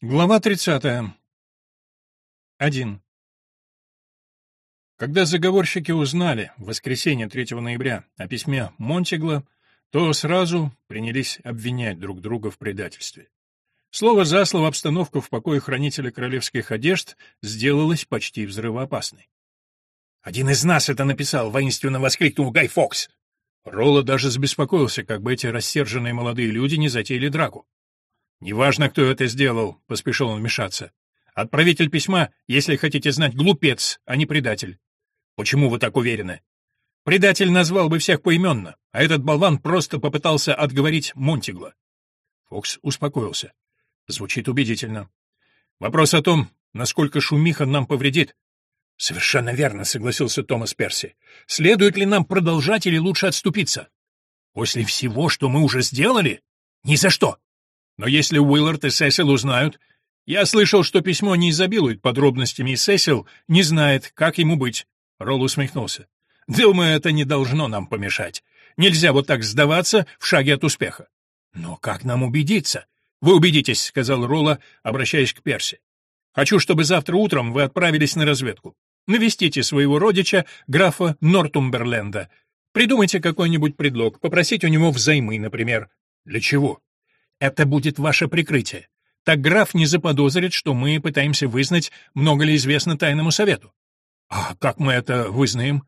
Глава 30. 1. Когда заговорщики узнали в воскресенье 3 ноября о письме Монтигла, то сразу принялись обвинять друг друга в предательстве. Слово за слово обстановка в покое хранителя королевских одежд сделалась почти взрывоопасной. «Один из нас это написал!» — воинственно воскликнул Гай Фокс. Ролла даже забеспокоился, как бы эти рассерженные молодые люди не затеяли драку. «Неважно, кто это сделал», — поспешил он вмешаться. «Отправитель письма, если хотите знать, глупец, а не предатель». «Почему вы так уверены?» «Предатель назвал бы всех поименно, а этот болван просто попытался отговорить Монтигла». Фокс успокоился. Звучит убедительно. «Вопрос о том, насколько шумиха нам повредит». «Совершенно верно», — согласился Томас Перси. «Следует ли нам продолжать или лучше отступиться?» «После всего, что мы уже сделали? Ни за что!» Но если Уиллард и Сесил узнают... Я слышал, что письмо не изобилует подробностями, и Сесил не знает, как ему быть. Ролл усмехнулся. Думаю, это не должно нам помешать. Нельзя вот так сдаваться в шаге от успеха. Но как нам убедиться? Вы убедитесь, сказал Ролла, обращаясь к Перси. Хочу, чтобы завтра утром вы отправились на разведку. Навестите своего родича, графа Нортумберленда. Придумайте какой-нибудь предлог, попросите у него взаймы, например. Для чего? Это будет ваше прикрытие. Так граф не заподозрит, что мы пытаемся вызнать, много ли известно тайному совету. А как мы это вызнаем?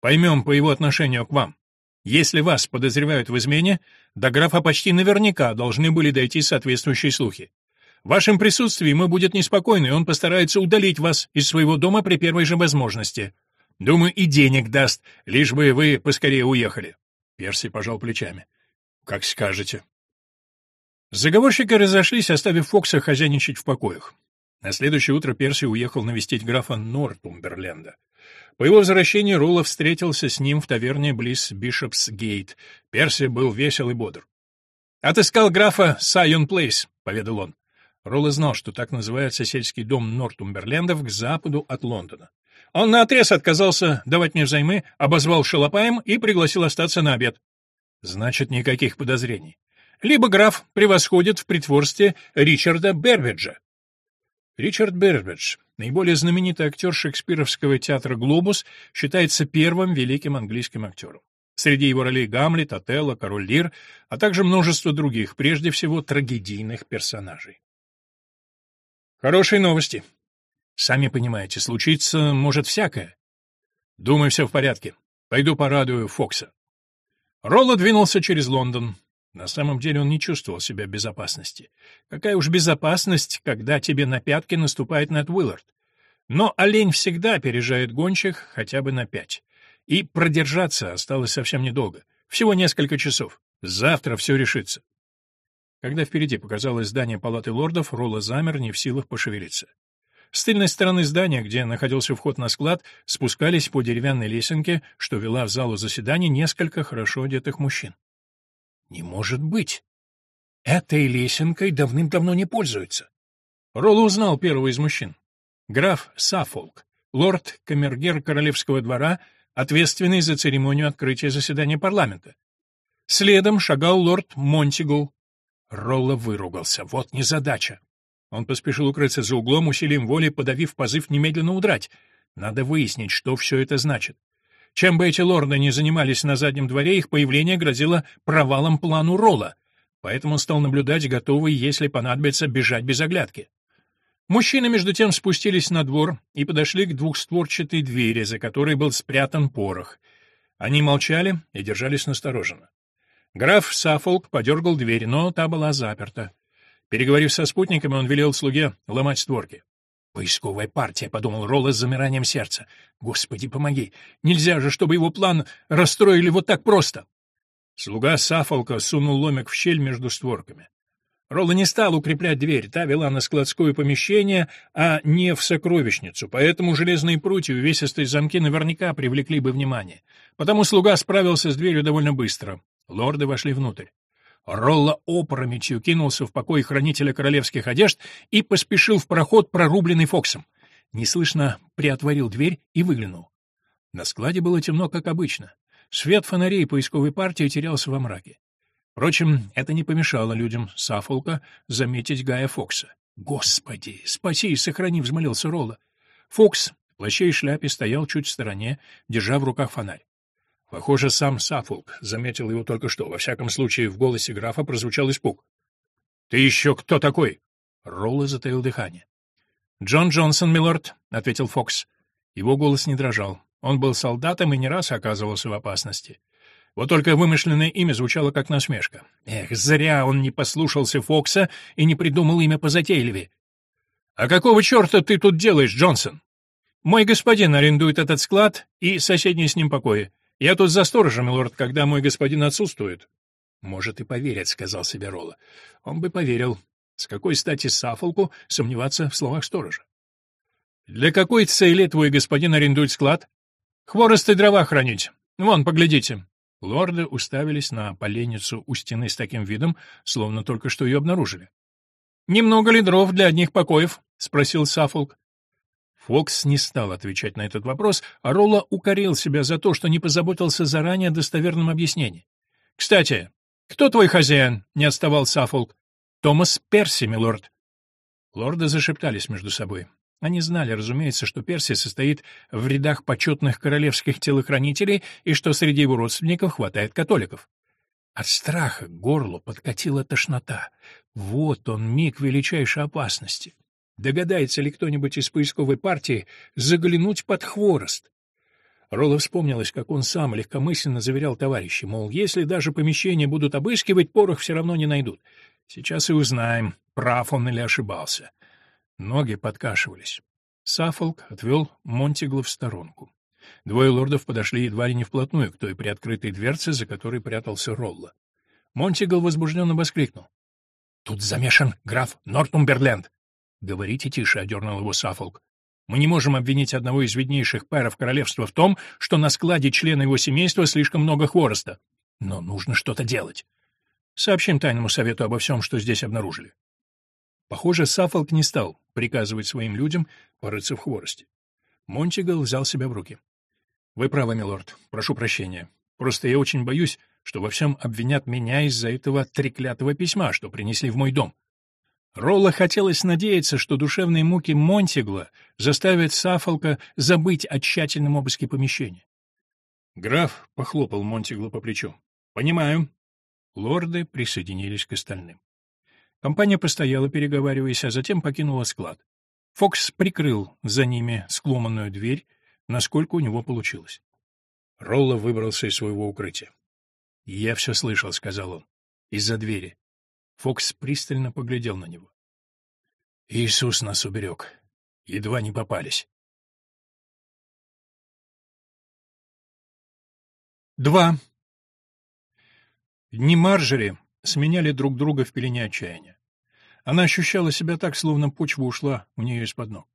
Поймем по его отношению к вам. Если вас подозревают в измене, до графа почти наверняка должны были дойти соответствующие слухи. В вашем присутствии ему будет неспокойно, и он постарается удалить вас из своего дома при первой же возможности. Думаю, и денег даст, лишь бы вы поскорее уехали. Перси пожал плечами. Как скажете. Заговорщики разошлись, оставив Фокса хозяйничать в покоях. На следующее утро Перси уехал навестить графа Нортумберленда. По его возвращении Ролло встретился с ним в таверне близ Бишопс-Гейт. Перси был весел и бодр. «Отыскал графа в Сайон-Плейс», — поведал он. Ролло знал, что так называется сельский дом Нортумберлендов к западу от Лондона. Он наотрез отказался давать мне взаймы, обозвал шалопаем и пригласил остаться на обед. Значит, никаких подозрений либо граф превосходит в притворстве Ричарда Бербиджа. Ричард Бербидж, наиболее знаменитый актер шекспировского театра «Глобус», считается первым великим английским актером. Среди его ролей Гамлет, Отелло, Король Лир, а также множество других, прежде всего трагедийных персонажей. Хорошие новости. Сами понимаете, случиться может всякое. Думаю, все в порядке. Пойду порадую Фокса. Ролло двинулся через Лондон. На самом деле он не чувствовал себя в безопасности. Какая уж безопасность, когда тебе на пятки наступает Нед Уиллард. Но олень всегда опережает гонщик хотя бы на пять. И продержаться осталось совсем недолго. Всего несколько часов. Завтра все решится. Когда впереди показалось здание палаты лордов, Ролла замер, не в силах пошевелиться. С тыльной стороны здания, где находился вход на склад, спускались по деревянной лесенке, что вела в залу заседаний несколько хорошо одетых мужчин. Не может быть. Этой лесенкой давным-давно не пользуются. Ролло узнал первого из мужчин. Граф Саффолк, лорд-камергер королевского двора, ответственный за церемонию открытия заседания парламента. Следом шагал лорд Монтигул. Ролло выругался. Вот незадача. Он поспешил укрыться за углом, усилием воли подавив позыв немедленно удрать. Надо выяснить, что все это значит. Чем бы эти лорды ни занимались на заднем дворе, их появление грозило провалом плану Ролла, поэтому стал наблюдать, готовый, если понадобится, бежать без оглядки. Мужчины, между тем, спустились на двор и подошли к двухстворчатой двери, за которой был спрятан порох. Они молчали и держались настороженно. Граф Саффолк подергал дверь, но та была заперта. Переговорив со спутниками, он велел слуге ломать створки. «Поисковая партия», — подумал Ролла с замиранием сердца. «Господи, помоги! Нельзя же, чтобы его план расстроили вот так просто!» Слуга Сафолка сунул ломик в щель между створками. Ролла не стал укреплять дверь, та вела на складское помещение, а не в сокровищницу, поэтому железные прутья и увесистые замки наверняка привлекли бы внимание. Потому слуга справился с дверью довольно быстро. Лорды вошли внутрь. Ролла опрометью кинулся в покой хранителя королевских одежд и поспешил в проход, прорубленный Фоксом. Неслышно приотворил дверь и выглянул. На складе было темно, как обычно. Свет фонарей поисковой партии терялся во мраке. Впрочем, это не помешало людям Саффолка заметить Гая Фокса. «Господи, спаси и сохрани!» — взмолился Ролла. Фокс в плаще и шляпе стоял чуть в стороне, держа в руках фонарь. Похоже, сам Саффолк заметил его только что. Во всяком случае, в голосе графа прозвучал испуг. «Ты еще кто такой?» Ролла затаил дыхание. «Джон Джонсон, милорд», — ответил Фокс. Его голос не дрожал. Он был солдатом и не раз оказывался в опасности. Вот только вымышленное имя звучало как насмешка. Эх, зря он не послушался Фокса и не придумал имя позатейливее. «А какого черта ты тут делаешь, Джонсон?» «Мой господин арендует этот склад и соседние с ним покои. Я тут за сторожем, милорд, когда мой господин отсутствует». «Может, и поверят», — сказал себе Ролла. Он бы поверил. С какой стати Сафолку сомневаться в словах сторожа? «Для какой цели твой господин арендует склад?» «Хворост и дрова хранить. Вон, поглядите». Лорды уставились на поленницу у стены с таким видом, словно только что ее обнаружили. «Немного ли дров для одних покоев?» — спросил Саффолк. Фокс не стал отвечать на этот вопрос, а Ролла укорил себя за то, что не позаботился заранее о достоверном объяснении. «Кстати, кто твой хозяин?» — не отставал Саффолк. «Томас Перси, милорд». Лорды зашептались между собой. Они знали, разумеется, что Перси состоит в рядах почетных королевских телохранителей и что среди его родственников хватает католиков. От страха к горлу подкатила тошнота. Вот он, миг величайшей опасности. Догадается ли кто-нибудь из поисковой партии заглянуть под хворост? Ролло вспомнилось, как он сам легкомысленно заверял товарища, мол, если даже помещение будут обыскивать, порох все равно не найдут. Сейчас и узнаем, прав он или ошибался. Ноги подкашивались. Саффолк отвел Монтигла в сторонку. Двое лордов подошли едва ли не вплотную к той приоткрытой дверце, за которой прятался Ролла. Монтигл возбужденно воскликнул. «Тут замешан граф Нортумберленд!» «Говорите тише», — одернул его Саффолк. «Мы не можем обвинить одного из виднейших пэров королевства в том, что на складе члена его семейства слишком много хвороста. Но нужно что-то делать. Сообщим тайному совету обо всем, что здесь обнаружили. Похоже, Саффолк не стал приказывать своим людям порыться в хворости. Монтигал взял себя в руки. «Вы правы, милорд. Прошу прощения. Просто я очень боюсь, что во всем обвинят меня из-за этого треклятого письма, что принесли в мой дом». Ролла хотелось надеяться, что душевные муки Монтигла заставят Сафолка забыть о тщательном обыске помещения. Граф похлопал Монтигла по плечу. «Понимаю». Лорды присоединились к остальным. Компания постояла, переговариваясь, а затем покинула склад. Фокс прикрыл за ними скломанную дверь, насколько у него получилось. Ролло выбрался из своего укрытия. «Я все слышал», — сказал он, — «из-за двери». Фокс пристально поглядел на него. «Иисус нас уберег. Едва не попались». Два. Дни Марджери сменяли друг друга в пелене отчаяния. Она ощущала себя так, словно почва ушла у нее из-под ног.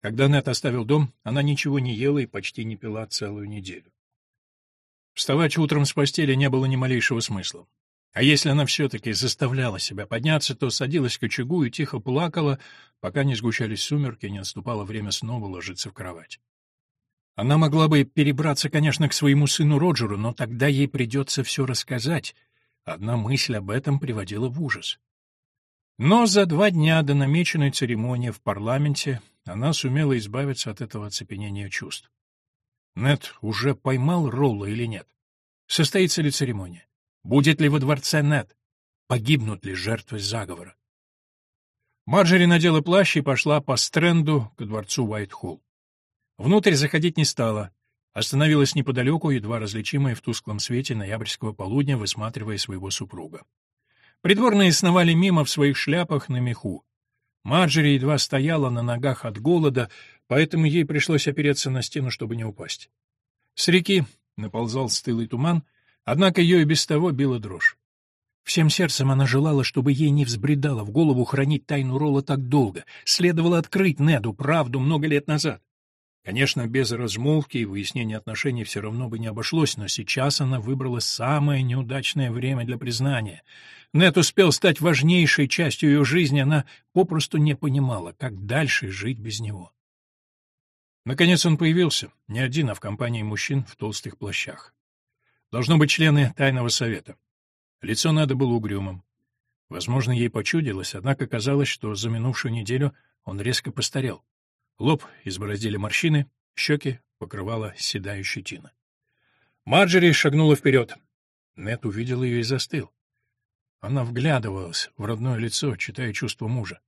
Когда Нет оставил дом, она ничего не ела и почти не пила целую неделю. Вставать утром с постели не было ни малейшего смысла. А если она все-таки заставляла себя подняться, то садилась к очагу и тихо плакала, пока не сгущались сумерки и не наступало время снова ложиться в кровать. Она могла бы перебраться, конечно, к своему сыну Роджеру, но тогда ей придется все рассказать. Одна мысль об этом приводила в ужас. Но за два дня до намеченной церемонии в парламенте она сумела избавиться от этого оцепенения чувств. Нет уже поймал Ролла или нет? Состоится ли церемония? Будет ли во дворце Нет? Погибнут ли жертвы заговора? Марджери надела плащ и пошла по стренду к дворцу Уайт-Холл. Внутрь заходить не стала. Остановилась неподалеку, едва различимая в тусклом свете ноябрьского полудня, высматривая своего супруга. Придворные сновали мимо в своих шляпах на меху. Марджери едва стояла на ногах от голода, поэтому ей пришлось опереться на стену, чтобы не упасть. С реки наползал стылый туман, однако ее и без того била дрожь. Всем сердцем она желала, чтобы ей не взбредало в голову хранить тайну Ролла так долго. Следовало открыть Неду правду много лет назад. Конечно, без размолвки и выяснения отношений все равно бы не обошлось, но сейчас она выбрала самое неудачное время для признания. Нет успел стать важнейшей частью ее жизни, она попросту не понимала, как дальше жить без него. Наконец он появился, не один, а в компании мужчин в толстых плащах. Должно быть члены тайного совета. Лицо надо было угрюмым. Возможно, ей почудилось, однако казалось, что за минувшую неделю он резко постарел. Лоб избороздили морщины, щеки покрывала седая щетина. Марджери шагнула вперед. Нет увидел ее и застыл. Она вглядывалась в родное лицо, читая чувства мужа.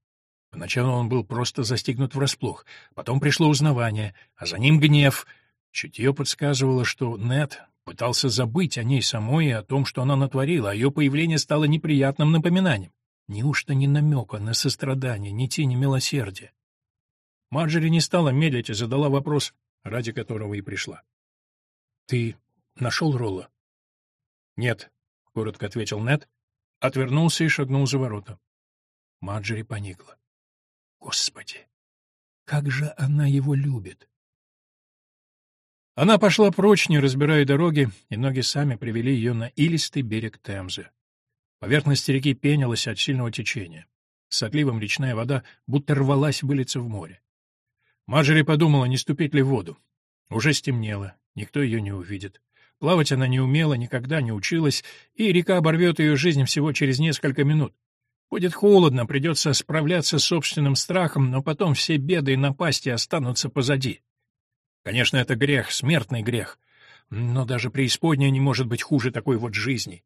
Поначалу он был просто застигнут врасплох, потом пришло узнавание, а за ним гнев. Чутье подсказывало, что Нет пытался забыть о ней самой и о том, что она натворила, а ее появление стало неприятным напоминанием. Неужто ни намека на сострадание, ни тени милосердия? Марджери не стала медлить и задала вопрос, ради которого и пришла. — Ты нашел Ролла? — Нет, — коротко ответил Нет, отвернулся и шагнул за ворота. Марджери поникла. Господи, как же она его любит! Она пошла прочь, не разбирая дороги, и ноги сами привели ее на илистый берег Темзы. Поверхность реки пенилась от сильного течения. С отливом речная вода будто рвалась вылиться в море. Маджери подумала, не ступить ли в воду. Уже стемнело, никто ее не увидит. Плавать она не умела, никогда не училась, и река оборвет ее жизнь всего через несколько минут. Будет холодно, придется справляться с собственным страхом, но потом все беды и напасти останутся позади. Конечно, это грех, смертный грех, но даже преисподняя не может быть хуже такой вот жизни.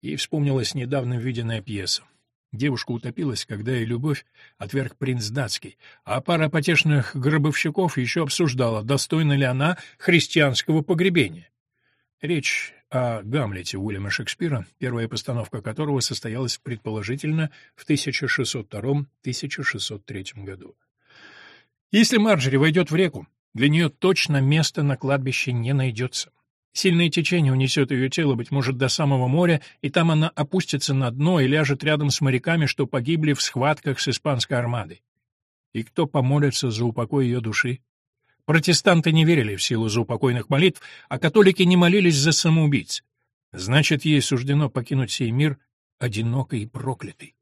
Ей вспомнилась недавно виденная пьеса. Девушка утопилась, когда и любовь отверг принц датский, а пара потешных гробовщиков еще обсуждала, достойна ли она христианского погребения. Речь о Гамлете Уильяма Шекспира, первая постановка которого состоялась предположительно в 1602-1603 году. Если Марджери войдет в реку, для нее точно места на кладбище не найдется. Сильное течение унесет ее тело, быть может, до самого моря, и там она опустится на дно и ляжет рядом с моряками, что погибли в схватках с испанской армадой. И кто помолится за упокой ее души? Протестанты не верили в силу заупокойных молитв, а католики не молились за самоубийц. Значит, ей суждено покинуть сей мир одинокой и проклятой.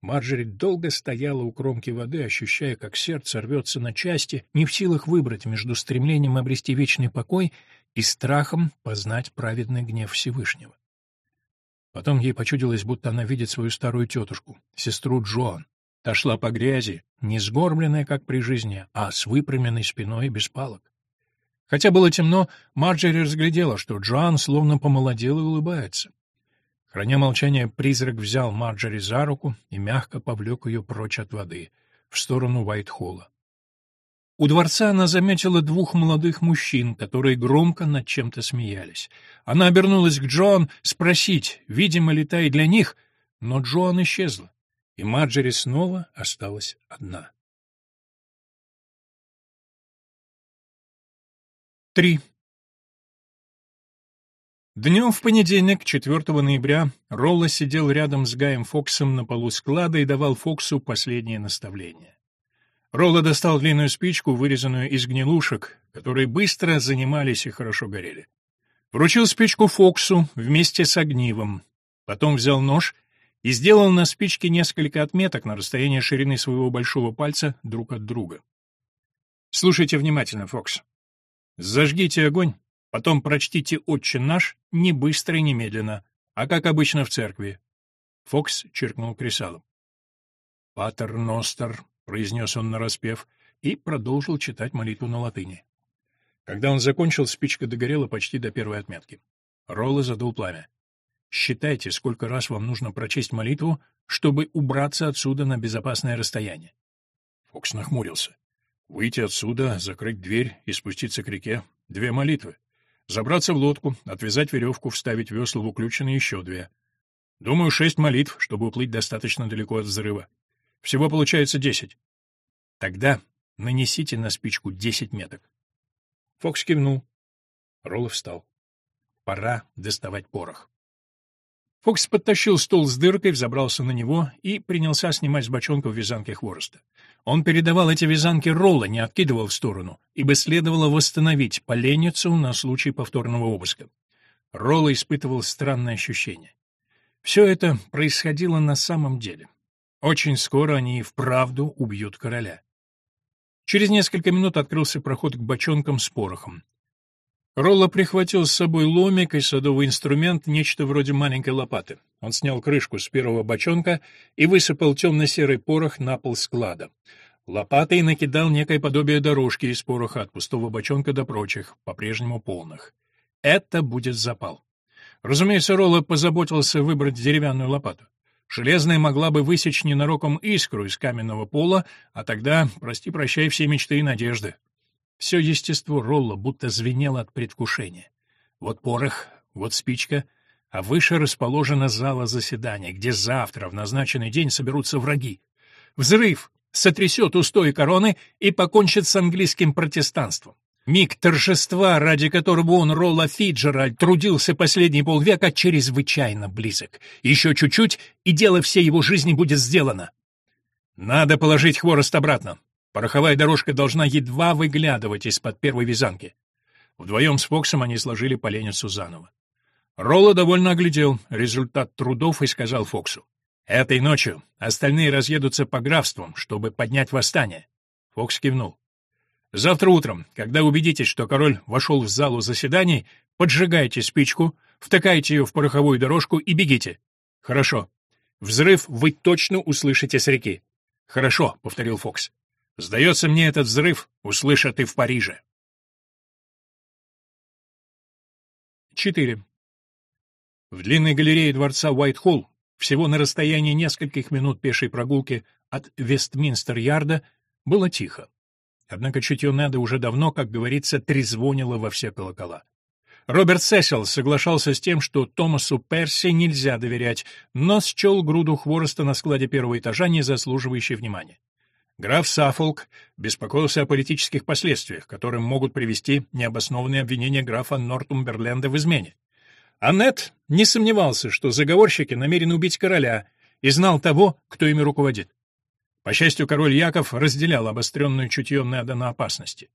Марджери долго стояла у кромки воды, ощущая, как сердце рвется на части, не в силах выбрать между стремлением обрести вечный покой и страхом познать праведный гнев Всевышнего. Потом ей почудилось, будто она видит свою старую тетушку, сестру Джоан. Та шла по грязи, не сгорбленная, как при жизни, а с выпрямленной спиной и без палок. Хотя было темно, Марджери разглядела, что Джоан словно помолодел и улыбается. Храня молчание, призрак взял Марджери за руку и мягко повлек ее прочь от воды, в сторону Уайт-Холла. У дворца она заметила двух молодых мужчин, которые громко над чем-то смеялись. Она обернулась к Джоан спросить, видимо ли та и для них, но Джоан исчезла и Марджери снова осталась одна. Три. Днем в понедельник, 4 ноября, Ролла сидел рядом с Гаем Фоксом на полу склада и давал Фоксу последнее наставление. Ролла достал длинную спичку, вырезанную из гнилушек, которые быстро занимались и хорошо горели. Вручил спичку Фоксу вместе с огнивом. Потом взял нож и сделал на спичке несколько отметок на расстоянии ширины своего большого пальца друг от друга. Слушайте внимательно, Фокс. Зажгите огонь, потом прочтите «Отче наш» не быстро и немедленно, а как обычно в церкви. Фокс черкнул кресалом. «Патер Ностер», — произнес он нараспев, и продолжил читать молитву на латыни. Когда он закончил, спичка догорела почти до первой отметки. Ролло задул пламя. Считайте, сколько раз вам нужно прочесть молитву, чтобы убраться отсюда на безопасное расстояние. Фокс нахмурился. Выйти отсюда, закрыть дверь и спуститься к реке — две молитвы. Забраться в лодку, отвязать веревку, вставить весла в уключенные еще две. Думаю, шесть молитв, чтобы уплыть достаточно далеко от взрыва. Всего получается десять. Тогда нанесите на спичку десять меток. Фокс кивнул. Роллов встал. Пора доставать порох. Фокс подтащил стол с дыркой, взобрался на него и принялся снимать с бочонков вязанки хвороста. Он передавал эти вязанки Ролла, не откидывал в сторону, ибо следовало восстановить поленницу на случай повторного обыска. Ролла испытывал странное ощущение. Все это происходило на самом деле. Очень скоро они и вправду убьют короля. Через несколько минут открылся проход к бочонкам с порохом. Ролло прихватил с собой ломик и садовый инструмент, нечто вроде маленькой лопаты. Он снял крышку с первого бочонка и высыпал темно-серый порох на пол склада. Лопатой накидал некое подобие дорожки из пороха от пустого бочонка до прочих, по-прежнему полных. Это будет запал. Разумеется, Ролло позаботился выбрать деревянную лопату. Железная могла бы высечь ненароком искру из каменного пола, а тогда, прости-прощай, все мечты и надежды. Все естество Ролла будто звенело от предвкушения. Вот порох, вот спичка, а выше расположена зала заседания, где завтра в назначенный день соберутся враги. Взрыв сотрясет устои короны и покончит с английским протестанством. Миг торжества, ради которого он, Ролла Фиджеральд, трудился последние полвека, чрезвычайно близок. Еще чуть-чуть, и дело всей его жизни будет сделано. Надо положить хворост обратно. Пороховая дорожка должна едва выглядывать из-под первой вязанки. Вдвоем с Фоксом они сложили поленницу заново. Ролла довольно оглядел результат трудов и сказал Фоксу. «Этой ночью остальные разъедутся по графствам, чтобы поднять восстание». Фокс кивнул. Завтра утром, когда убедитесь, что король вошел в залу заседаний, поджигайте спичку, втыкайте ее в пороховую дорожку и бегите. Хорошо. Взрыв вы точно услышите с реки. Хорошо, повторил Фокс. Сдается мне, этот взрыв услышат и в Париже. 4. В длинной галерее дворца Уайт-Холл, всего на расстоянии нескольких минут пешей прогулки от Вестминстер-Ярда, было тихо. Однако чутье Неда уже давно, как говорится, трезвонило во все колокола. Роберт Сесил соглашался с тем, что Томасу Перси нельзя доверять, но счел груду хвороста на складе первого этажа, не заслуживающей внимания. Граф Саффолк беспокоился о политических последствиях, которым могут привести необоснованные обвинения графа Нортумберленда в измене. Аннет не сомневался, что заговорщики намерены убить короля, и знал того, кто ими руководит. По счастью, король Яков разделял обостренную чутье Неда на опасности.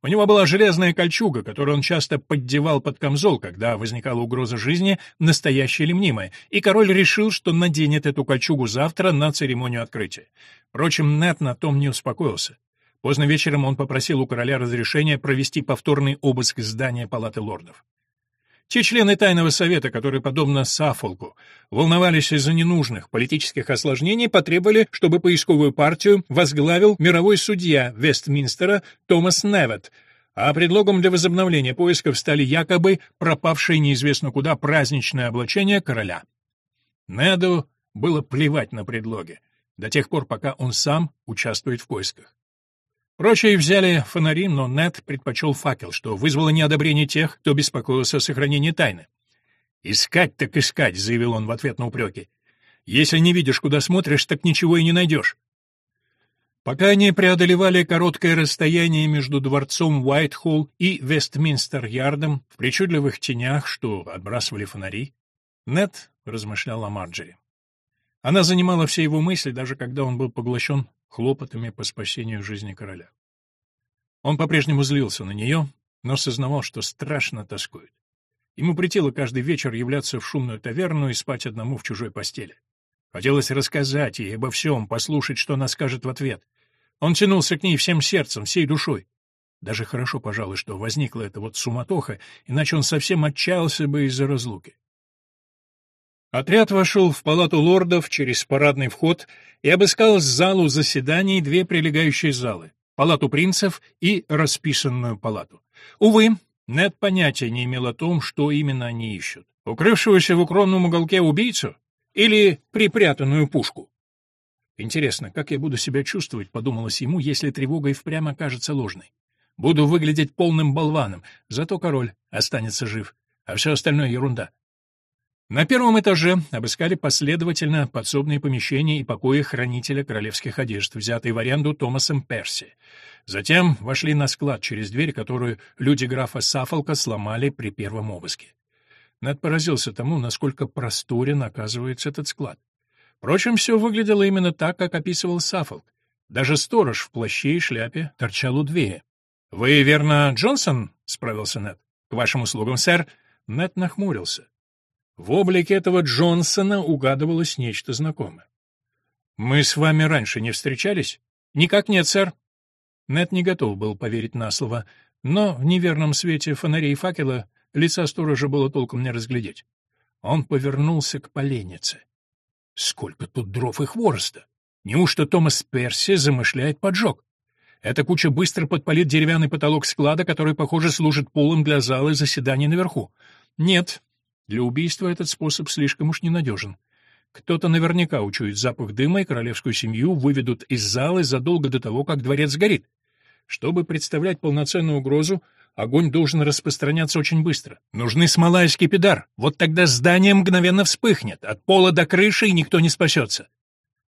У него была железная кольчуга, которую он часто поддевал под камзол, когда возникала угроза жизни, настоящая или мнимая, и король решил, что наденет эту кольчугу завтра на церемонию открытия. Впрочем, Нед на том не успокоился. Поздно вечером он попросил у короля разрешения провести повторный обыск здания Палаты лордов. Те члены Тайного Совета, которые, подобно Саффолку, волновались из-за ненужных политических осложнений, потребовали, чтобы поисковую партию возглавил мировой судья Вестминстера Томас Невет, а предлогом для возобновления поисков стали якобы пропавшие неизвестно куда праздничное облачение короля. Неду было плевать на предлоги, до тех пор, пока он сам участвует в поисках. Прочие взяли фонари, но Нед предпочел факел, что вызвало неодобрение тех, кто беспокоился о сохранении тайны. «Искать так искать», — заявил он в ответ на упреки. «Если не видишь, куда смотришь, так ничего и не найдешь». Пока они преодолевали короткое расстояние между дворцом Уайтхолл и Вестминстер-Ярдом в причудливых тенях, что отбрасывали фонари, Нед размышлял о Марджери. Она занимала все его мысли, даже когда он был поглощен хлопотами по спасению жизни короля. Он по-прежнему злился на нее, но сознавал, что страшно тоскует. Ему притило каждый вечер являться в шумную таверну и спать одному в чужой постели. Хотелось рассказать ей обо всем, послушать, что она скажет в ответ. Он тянулся к ней всем сердцем, всей душой. Даже хорошо, пожалуй, что возникла эта вот суматоха, иначе он совсем отчаялся бы из-за разлуки. Отряд вошел в палату лордов через парадный вход и обыскал залу заседаний две прилегающие залы — палату принцев и расписанную палату. Увы, Нед понятия не имел о том, что именно они ищут. Укрывшегося в укромном уголке убийцу или припрятанную пушку? Интересно, как я буду себя чувствовать, подумалось ему, если тревога и впрямь окажется ложной. Буду выглядеть полным болваном, зато король останется жив, а все остальное ерунда. На первом этаже обыскали последовательно подсобные помещения и покои хранителя королевских одежд, взятые в аренду Томасом Перси. Затем вошли на склад через дверь, которую люди графа Сафолка сломали при первом обыске. Нед поразился тому, насколько просторен оказывается этот склад. Впрочем, все выглядело именно так, как описывал Сафолк. Даже сторож в плаще и шляпе торчал у двери. — Вы, верно, Джонсон? — справился Нед. — К вашим услугам, сэр. Нед нахмурился. В облике этого Джонсона угадывалось нечто знакомое. «Мы с вами раньше не встречались?» «Никак нет, сэр». Нэт не готов был поверить на слово. но в неверном свете фонарей и факела лица сторожа было толком не разглядеть. Он повернулся к поленнице. Сколько тут дров и хвороста! Неужто Томас Перси замышляет поджог? Эта куча быстро подпалит деревянный потолок склада, который, похоже, служит полом для зала заседаний наверху. Нет, для убийства этот способ слишком уж ненадежен. Кто-то наверняка учует запах дыма, и королевскую семью выведут из зала задолго до того, как дворец сгорит. Чтобы представлять полноценную угрозу, огонь должен распространяться очень быстро. Нужны смола и скипидар. Вот тогда здание мгновенно вспыхнет, от пола до крыши, и никто не спасется.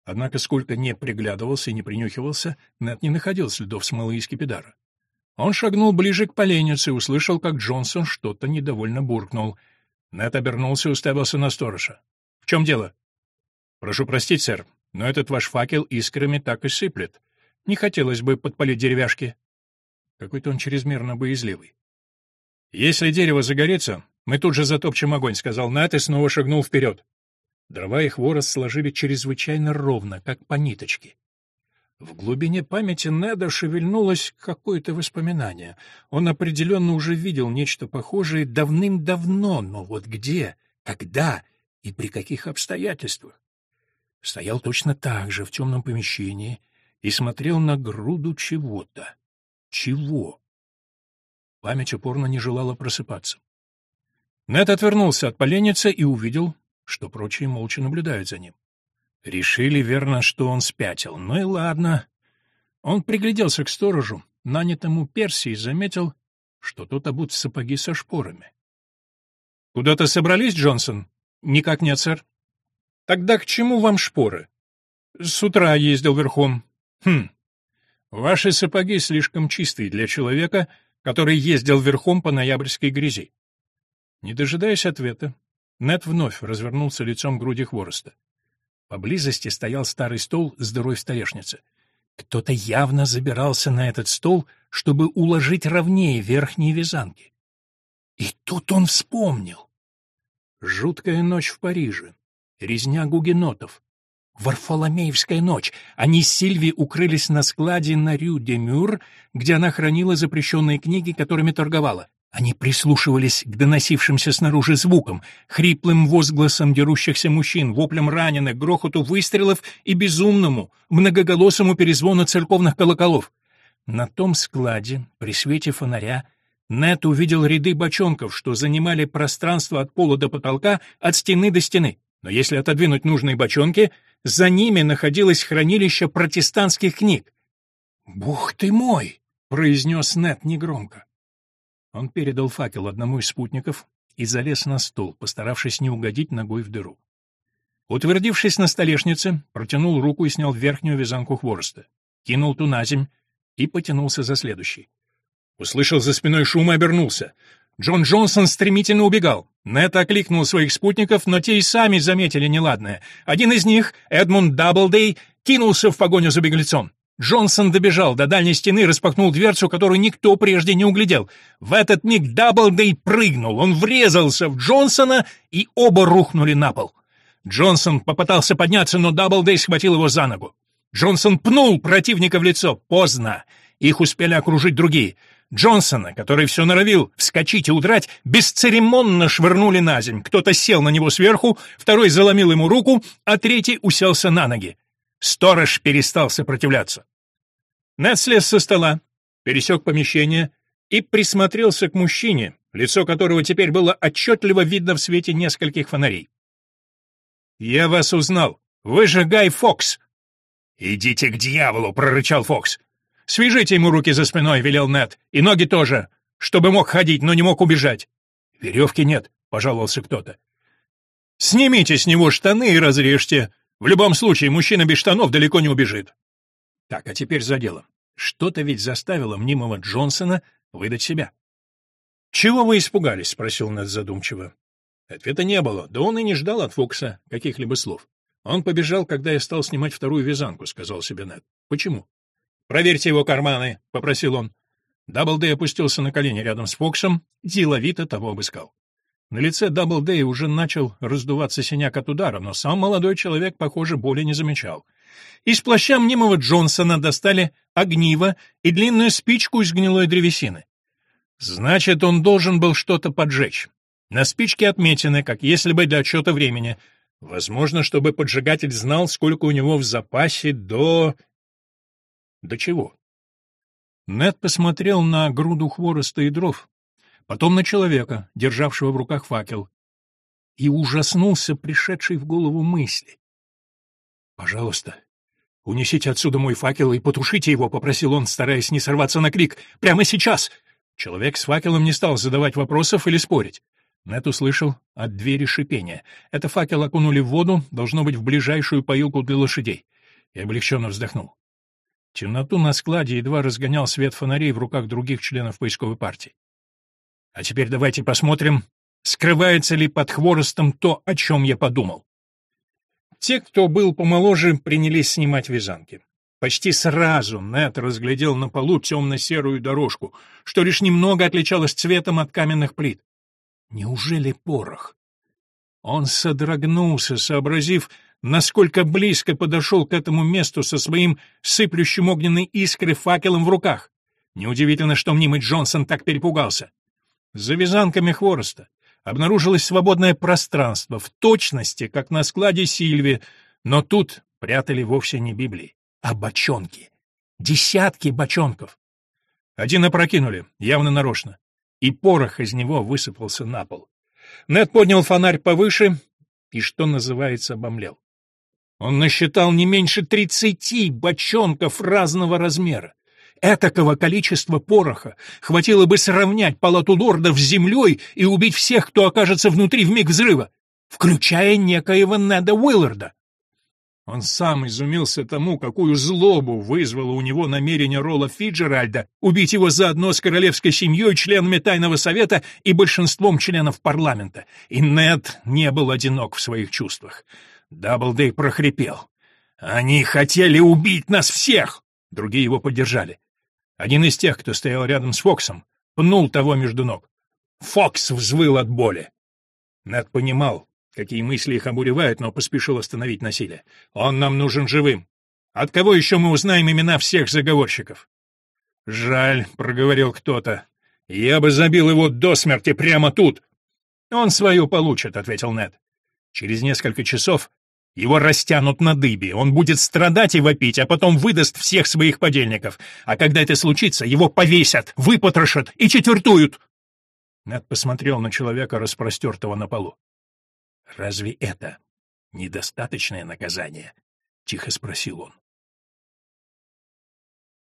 Однако, сколько не приглядывался и не принюхивался, Нед не находил следов смолы и скипидара. Он шагнул ближе к поленнице и услышал, как Джонсон что-то недовольно буркнул. Нед обернулся и уставился на сторожа. — В чем дело? — Прошу простить, сэр, но этот ваш факел искрами так и сыплет. Не хотелось бы подпалить деревяшки. Какой-то он чрезмерно боязливый. — Если дерево загорится, мы тут же затопчем огонь, — сказал Нед и снова шагнул вперед. Дрова и хворост сложили чрезвычайно ровно, как по ниточке. В глубине памяти Неда шевельнулось какое-то воспоминание. Он определенно уже видел нечто похожее давным-давно, но вот где, когда и при каких обстоятельствах? Стоял точно так же в темном помещении и смотрел на груду чего-то. Чего? Память упорно не желала просыпаться. Нед отвернулся от поленницы и увидел что прочие молча наблюдают за ним. Решили, верно, что он спятил. Ну и ладно. Он пригляделся к сторожу, нанятому Персии, и заметил, что тот обут в сапоги со шпорами. — Куда-то собрались, Джонсон? — Никак нет, сэр. — Тогда к чему вам шпоры? — С утра ездил верхом. — Хм. Ваши сапоги слишком чистые для человека, который ездил верхом по ноябрьской грязи. Не дожидаясь ответа, Нед вновь развернулся лицом к груди хвороста. Поблизости стоял старый стол с дырой в столешнице. Кто-то явно забирался на этот стол, чтобы уложить ровнее верхние вязанки. И тут он вспомнил. Жуткая ночь в Париже, резня гугенотов, Варфоломеевская ночь. Они с Сильви укрылись на складе на Рю-де-Мюр, где она хранила запрещенные книги, которыми торговала. Они прислушивались к доносившимся снаружи звукам, хриплым возгласам дерущихся мужчин, воплям раненых, грохоту выстрелов и безумному, многоголосому перезвону церковных колоколов. На том складе, при свете фонаря, Нет увидел ряды бочонков, что занимали пространство от пола до потолка, от стены до стены. Но если отодвинуть нужные бочонки, за ними находилось хранилище протестантских книг. «Бог ты мой!» — произнес Нет негромко. Он передал факел одному из спутников и залез на стол, постаравшись не угодить ногой в дыру. Утвердившись на столешнице, протянул руку и снял верхнюю вязанку хвороста. Кинул ту на земь и потянулся за следующий. Услышал за спиной шум и обернулся. Джон Джонсон стремительно убегал. Нет окликнул своих спутников, но те и сами заметили неладное. Один из них, Эдмунд Даблдей, кинулся в погоню за беглецом. Джонсон добежал до дальней стены и распахнул дверцу, которую никто прежде не углядел. В этот миг Даблдей прыгнул, он врезался в Джонсона, и оба рухнули на пол. Джонсон попытался подняться, но Даблдей схватил его за ногу. Джонсон пнул противника в лицо. Поздно. Их успели окружить другие. Джонсона, который все норовил вскочить и удрать, бесцеремонно швырнули наземь. Кто-то сел на него сверху, второй заломил ему руку, а третий уселся на ноги. Сторож перестал сопротивляться. Нед слез со стола, пересек помещение и присмотрелся к мужчине, лицо которого теперь было отчетливо видно в свете нескольких фонарей. «Я вас узнал. Вы же Гай Фокс!» «Идите к дьяволу!» — прорычал Фокс. «Свяжите ему руки за спиной», — велел Нед, — «и ноги тоже, чтобы мог ходить, но не мог убежать». «Веревки нет», — пожаловался кто-то. «Снимите с него штаны и разрежьте. В любом случае, мужчина без штанов далеко не убежит. Так, а теперь за дело. Что-то ведь заставило мнимого Джонсона выдать себя. «Чего вы испугались?» — спросил Нед задумчиво. Ответа не было, да он и не ждал от Фокса каких-либо слов. Он побежал, когда я стал снимать вторую вязанку, — сказал себе Нед. Почему? «Проверьте его карманы», — попросил он. Даблдей опустился на колени рядом с Фоксом, деловито того обыскал. На лице Даблдэй уже начал раздуваться синяк от удара, но сам молодой человек, похоже, боли не замечал. Из плаща мнимого Джонсона достали огниво и длинную спичку из гнилой древесины. Значит, он должен был что-то поджечь. На спичке отметины, как если бы для отчета времени. Возможно, чтобы поджигатель знал, сколько у него в запасе до... До чего? Нед посмотрел на груду хвороста и дров, потом на человека, державшего в руках факел, и ужаснулся пришедшей в голову мысли. «Пожалуйста, унесите отсюда мой факел и потушите его», — попросил он, стараясь не сорваться на крик. «Прямо сейчас!» Человек с факелом не стал задавать вопросов или спорить. Нет услышал от двери шипение. Это факел окунули в воду, должно быть, в ближайшую поилку для лошадей. И облегченно вздохнул. Темноту на складе едва разгонял свет фонарей в руках других членов поисковой партии. А теперь давайте посмотрим, скрывается ли под хворостом то, о чем я подумал. Те, кто был помоложе, принялись снимать вязанки. Почти сразу Нэт разглядел на полу темно-серую дорожку, что лишь немного отличалось цветом от каменных плит. Неужели порох? Он содрогнулся, сообразив, насколько близко подошел к этому месту со своим сыплющим огненной искры факелом в руках. Неудивительно, что мнимый Джонсон так перепугался. За вязанками хвороста обнаружилось свободное пространство, в точности, как на складе Сильви, но тут прятали вовсе не Библии а бочонки. Десятки бочонков. Один опрокинули, явно нарочно, и порох из него высыпался на пол. Нед поднял фонарь повыше и, что называется, обомлел. Он насчитал не меньше тридцати бочонков разного размера. Этакого количества пороха хватило бы сравнять палату лордов с землей и убить всех, кто окажется внутри в миг взрыва, включая некоего Неда Уилларда. Он сам изумился тому, какую злобу вызвало у него намерение Ролла Фиджеральда убить его заодно с королевской семьей, членами Тайного Совета и большинством членов парламента. И Нед не был одинок в своих чувствах. Даблдей прохрипел. «Они хотели убить нас всех!» Другие его поддержали. Один из тех, кто стоял рядом с Фоксом, пнул того между ног. Фокс взвыл от боли. Нед понимал, Какие мысли их обуревают, но поспешил остановить насилие. Он нам нужен живым. От кого еще мы узнаем имена всех заговорщиков? Жаль, проговорил кто-то. Я бы забил его до смерти прямо тут. Он свою получит, ответил Нед. Через несколько часов его растянут на дыбе, он будет страдать и вопить, а потом выдаст всех своих подельников. А когда это случится, его повесят, выпотрошат и четвертуют. Нед посмотрел на человека, распростертого на полу. «Разве это недостаточное наказание?» — тихо спросил он.